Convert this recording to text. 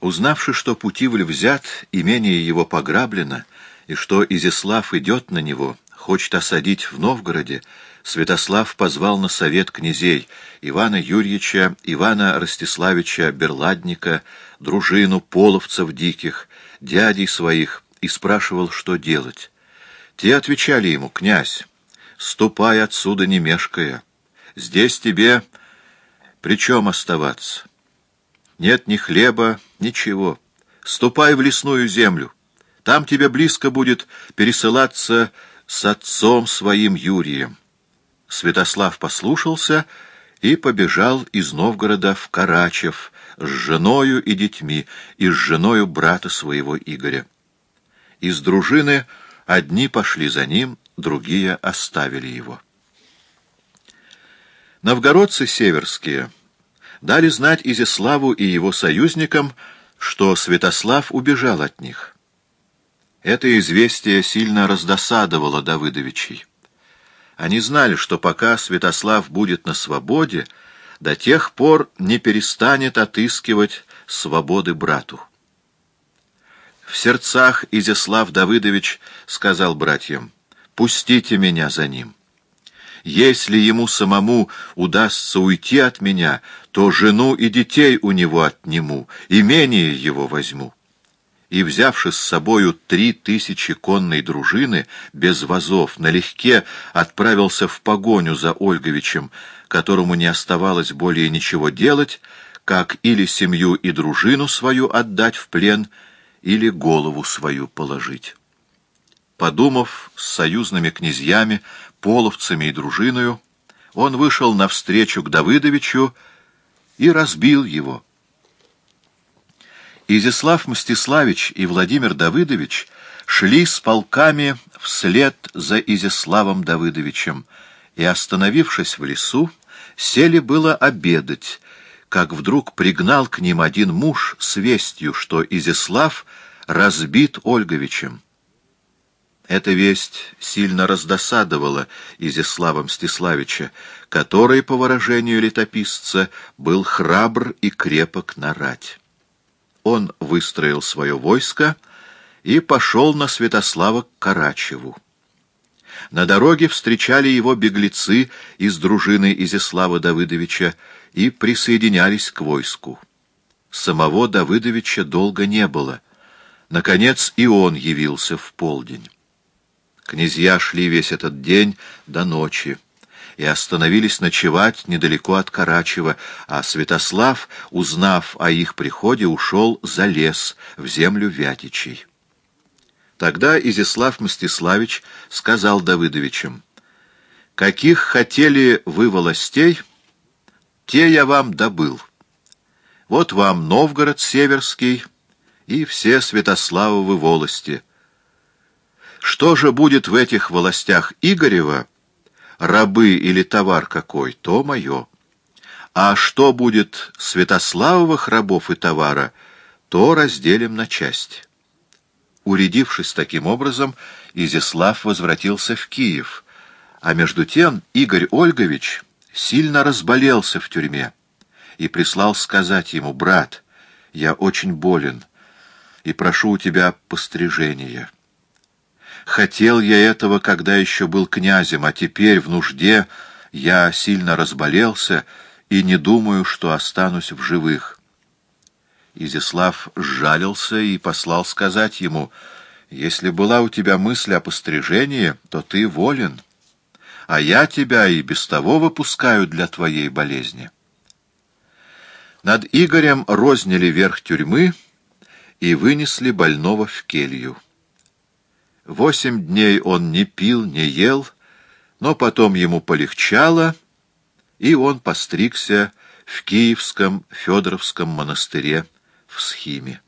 Узнавши, что Путивль взят, имение его пограблено, и что Изяслав идет на него, хочет осадить в Новгороде, Святослав позвал на совет князей Ивана Юрьевича, Ивана Ростиславича Берладника, дружину половцев диких, дядей своих, и спрашивал, что делать. Те отвечали ему, «Князь, ступай отсюда не мешкая. Здесь тебе при чем оставаться? Нет ни хлеба, ничего. Ступай в лесную землю. Там тебе близко будет пересылаться с отцом своим Юрием. Святослав послушался и побежал из Новгорода в Карачев с женою и детьми, и с женою брата своего Игоря. Из дружины одни пошли за ним, другие оставили его. Новгородцы северские дали знать Изяславу и его союзникам, что Святослав убежал от них. Это известие сильно раздосадовало Давыдовичей. Они знали, что пока Святослав будет на свободе, до тех пор не перестанет отыскивать свободы брату. В сердцах Изяслав Давыдович сказал братьям, «Пустите меня за ним. Если ему самому удастся уйти от меня, то жену и детей у него отниму, имение его возьму» и, взявши с собою три тысячи конной дружины, без вазов, налегке отправился в погоню за Ольговичем, которому не оставалось более ничего делать, как или семью и дружину свою отдать в плен, или голову свою положить. Подумав с союзными князьями, половцами и дружиною, он вышел навстречу к Давыдовичу и разбил его. Изяслав Мстиславич и Владимир Давыдович шли с полками вслед за Изяславом Давыдовичем и, остановившись в лесу, сели было обедать, как вдруг пригнал к ним один муж с вестью, что Изяслав разбит Ольговичем. Эта весть сильно раздосадовала Изяслава Мстиславича, который, по выражению летописца, был храбр и крепок на рать он выстроил свое войско и пошел на Святослава к Карачеву. На дороге встречали его беглецы из дружины Изяслава Давыдовича и присоединялись к войску. Самого Давыдовича долго не было. Наконец и он явился в полдень. Князья шли весь этот день до ночи и остановились ночевать недалеко от Карачева, а Святослав, узнав о их приходе, ушел за лес, в землю Вятичей. Тогда Изяслав Мстиславич сказал Давыдовичам, «Каких хотели вы властей, те я вам добыл. Вот вам Новгород Северский и все Святославовы волости. Что же будет в этих властях Игорева, рабы или товар какой, то мое. А что будет Святославовых рабов и товара, то разделим на части. Уредившись таким образом, Изяслав возвратился в Киев, а между тем Игорь Ольгович сильно разболелся в тюрьме и прислал сказать ему, «Брат, я очень болен и прошу у тебя пострижения». Хотел я этого, когда еще был князем, а теперь в нужде я сильно разболелся и не думаю, что останусь в живых. Изяслав сжалился и послал сказать ему, «Если была у тебя мысль о пострижении, то ты волен, а я тебя и без того выпускаю для твоей болезни». Над Игорем розняли верх тюрьмы и вынесли больного в келью. Восемь дней он не пил, не ел, но потом ему полегчало, и он постригся в Киевском Федоровском монастыре в Схиме.